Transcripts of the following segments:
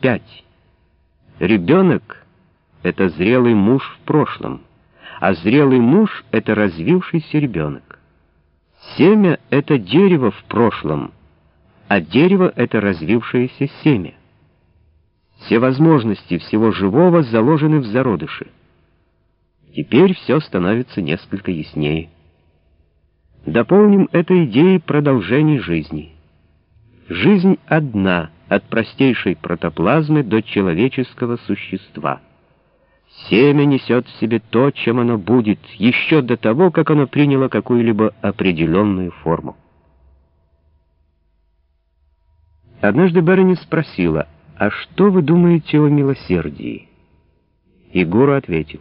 вспять. Ребенок — это зрелый муж в прошлом, а зрелый муж — это развившийся ребенок. Семя — это дерево в прошлом, а дерево — это развившееся семя. Все возможности всего живого заложены в зародыше. Теперь все становится несколько яснее. Дополним этой идеей продолжение жизни. Жизнь одна, от простейшей протоплазмы до человеческого существа. Семя несет в себе то, чем оно будет, еще до того, как оно приняло какую-либо определенную форму. Однажды Берни спросила, «А что вы думаете о милосердии?» И Гуру ответил,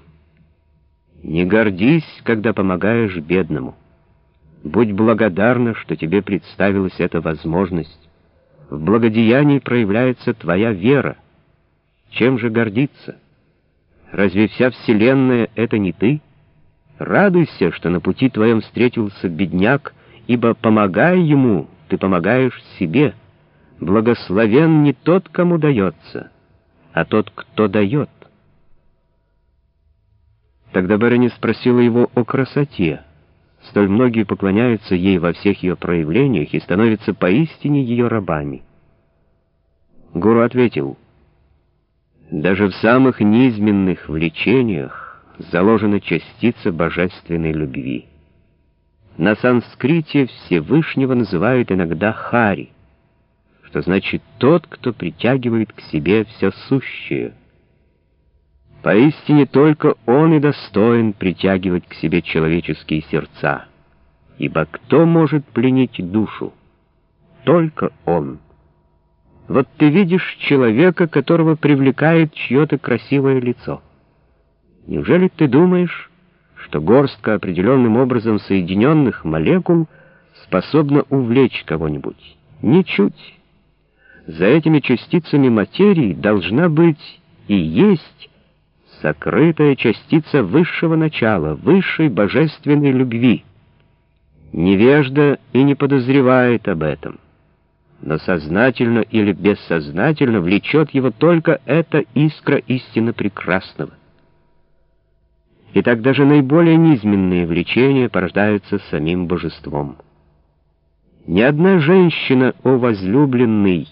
«Не гордись, когда помогаешь бедному. Будь благодарна, что тебе представилась эта возможность. В благодеянии проявляется твоя вера. Чем же гордиться?» Разве вся вселенная — это не ты? Радуйся, что на пути твоем встретился бедняк, ибо, помогая ему, ты помогаешь себе. Благословен не тот, кому дается, а тот, кто дает. Тогда Берени спросила его о красоте. Столь многие поклоняются ей во всех ее проявлениях и становятся поистине ее рабами. Гуру ответил — даже в самых низменных влечениях заложена частица божественной любви. На санскрите Всевышнего называют иногда Хари, что значит «тот, кто притягивает к себе все сущее». Поистине только Он и достоин притягивать к себе человеческие сердца, ибо кто может пленить душу? Только Он. Вот ты видишь человека, которого привлекает чье-то красивое лицо. Неужели ты думаешь, что горстка определенным образом соединенных молекул способна увлечь кого-нибудь? Ничуть. За этими частицами материи должна быть и есть сокрытая частица высшего начала, высшей божественной любви. Невежда и не подозревает об этом но сознательно или бессознательно влечет его только эта искра истины прекрасного. И так даже наиболее низменные влечения порождаются самим божеством. Ни одна женщина, о возлюбленный,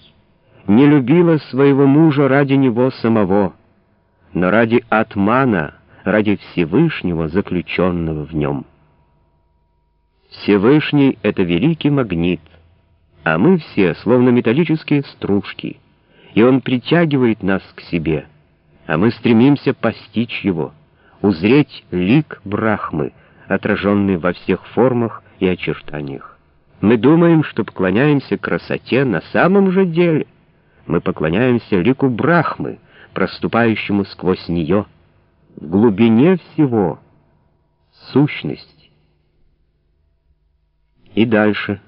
не любила своего мужа ради него самого, но ради Атмана, ради Всевышнего, заключенного в нем. Всевышний — это великий магнит — а мы все словно металлические стружки, и он притягивает нас к себе, а мы стремимся постичь его, узреть лик Брахмы, отраженный во всех формах и очертаниях. Мы думаем, что поклоняемся красоте на самом же деле. Мы поклоняемся лику Брахмы, проступающему сквозь нее, в глубине всего — сущность. И дальше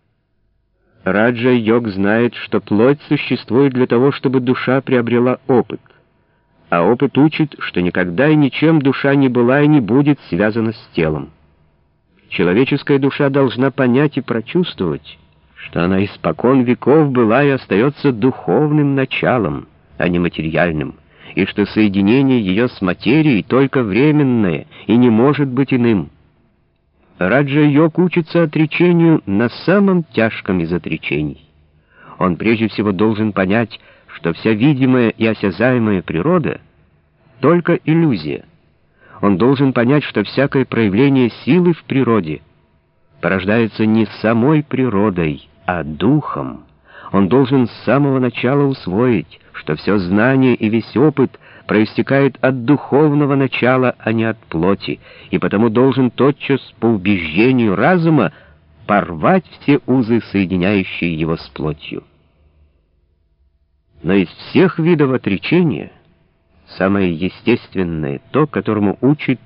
— Раджа-йог знает, что плоть существует для того, чтобы душа приобрела опыт. А опыт учит, что никогда и ничем душа не была и не будет связана с телом. Человеческая душа должна понять и прочувствовать, что она испокон веков была и остается духовным началом, а не материальным, и что соединение ее с материей только временное и не может быть иным. Раджа-йог учится отречению на самом тяжком из отречений. Он прежде всего должен понять, что вся видимая и осязаемая природа — только иллюзия. Он должен понять, что всякое проявление силы в природе порождается не самой природой, а духом. Он должен с самого начала усвоить, что все знание и весь опыт проистекает от духовного начала, а не от плоти, и потому должен тотчас по убеждению разума порвать все узы, соединяющие его с плотью. Но из всех видов отречения самое естественное то, которому учит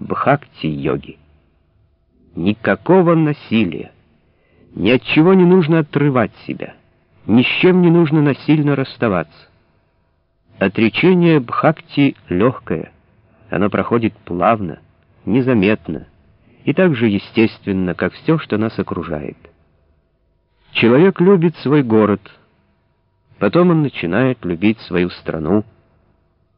бхакти-йоги. Никакого насилия, ни от чего не нужно отрывать себя, ни с чем не нужно насильно расставаться. Отречение Бхакти легкое, оно проходит плавно, незаметно и так же естественно, как все, что нас окружает. Человек любит свой город, Потом он начинает любить свою страну,